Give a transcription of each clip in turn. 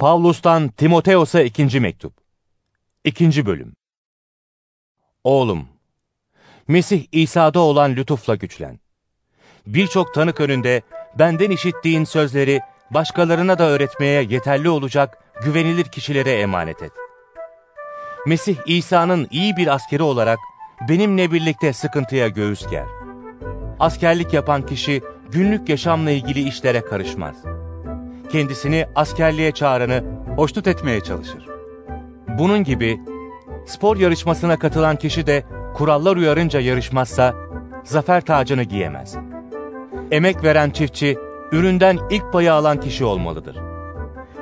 Pavlus'tan Timoteos'a ikinci mektup. İkinci bölüm. Oğlum, Mesih İsa'da olan lütufla güçlen. Birçok tanık önünde benden işittiğin sözleri başkalarına da öğretmeye yeterli olacak güvenilir kişilere emanet et. Mesih İsa'nın iyi bir askeri olarak benimle birlikte sıkıntıya göğüs ger. Askerlik yapan kişi günlük yaşamla ilgili işlere karışmaz. Kendisini askerliğe çağıranı hoşnut etmeye çalışır. Bunun gibi spor yarışmasına katılan kişi de kurallar uyarınca yarışmazsa zafer tacını giyemez. Emek veren çiftçi üründen ilk payı alan kişi olmalıdır.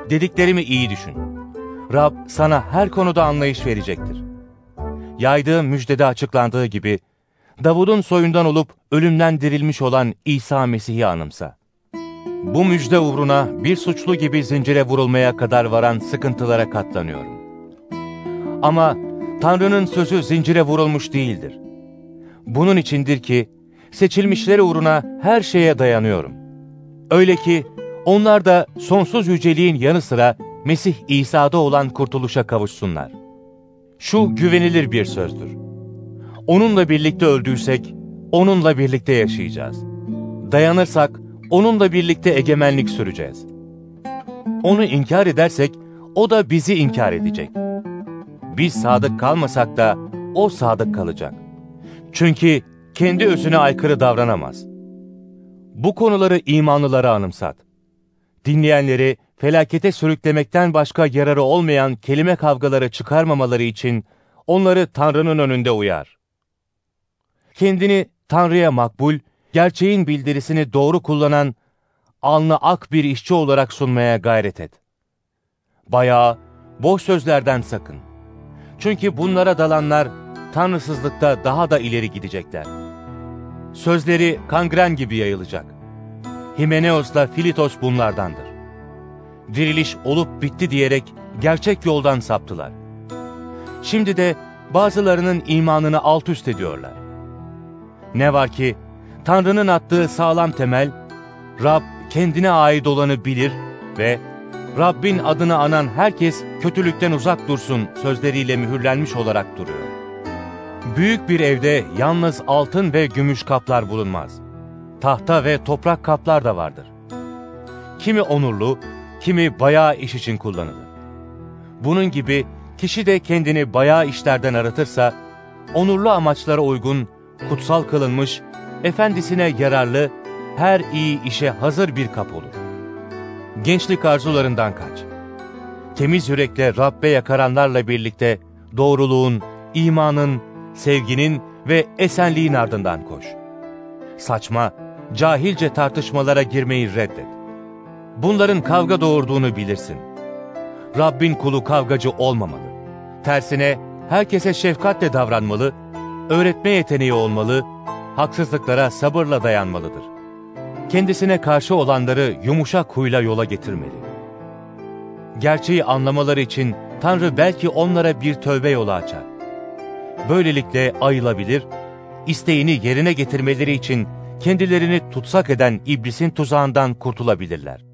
Dediklerimi iyi düşün. Rab sana her konuda anlayış verecektir. Yaydığım müjdede açıklandığı gibi Davud'un soyundan olup ölümden dirilmiş olan İsa Mesih'i anımsa. Bu müjde uğruna bir suçlu gibi zincire vurulmaya kadar varan sıkıntılara katlanıyorum. Ama Tanrı'nın sözü zincire vurulmuş değildir. Bunun içindir ki seçilmişleri uğruna her şeye dayanıyorum. Öyle ki onlar da sonsuz yüceliğin yanı sıra Mesih İsa'da olan kurtuluşa kavuşsunlar. Şu güvenilir bir sözdür. Onunla birlikte öldüysek, onunla birlikte yaşayacağız. Dayanırsak, onunla birlikte egemenlik süreceğiz. Onu inkar edersek, o da bizi inkar edecek. Biz sadık kalmasak da, o sadık kalacak. Çünkü kendi özüne aykırı davranamaz. Bu konuları imanlılara anımsat. Dinleyenleri felakete sürüklemekten başka yararı olmayan kelime kavgaları çıkarmamaları için onları Tanrı'nın önünde uyar. Kendini Tanrı'ya makbul, gerçeğin bildirisini doğru kullanan, alnı ak bir işçi olarak sunmaya gayret et. Bayağı, boş sözlerden sakın. Çünkü bunlara dalanlar, tanrısızlıkta daha da ileri gidecekler. Sözleri kangren gibi yayılacak. Himeneos'la Filitos bunlardandır. Diriliş olup bitti diyerek gerçek yoldan saptılar. Şimdi de bazılarının imanını alt üst ediyorlar. Ne var ki Tanrı'nın attığı sağlam temel, Rab kendine ait olanı bilir ve Rabbin adını anan herkes kötülükten uzak dursun sözleriyle mühürlenmiş olarak duruyor. Büyük bir evde yalnız altın ve gümüş kaplar bulunmaz. Tahta ve toprak kaplar da vardır. Kimi onurlu, kimi bayağı iş için kullanılır. Bunun gibi kişi de kendini bayağı işlerden aratırsa, onurlu amaçlara uygun, kutsal kılınmış, efendisine yararlı, her iyi işe hazır bir kap olur. Gençlik arzularından kaç. Temiz yürekle Rabbe yakaranlarla birlikte doğruluğun, imanın, sevginin ve esenliğin ardından koş. Saçma, cahilce tartışmalara girmeyi reddet. Bunların kavga doğurduğunu bilirsin. Rabbin kulu kavgacı olmamalı. Tersine herkese şefkatle davranmalı, öğretme yeteneği olmalı, haksızlıklara sabırla dayanmalıdır. Kendisine karşı olanları yumuşak huyla yola getirmeli. Gerçeği anlamaları için Tanrı belki onlara bir tövbe yolu açar. Böylelikle ayılabilir, isteğini yerine getirmeleri için kendilerini tutsak eden iblisin tuzağından kurtulabilirler.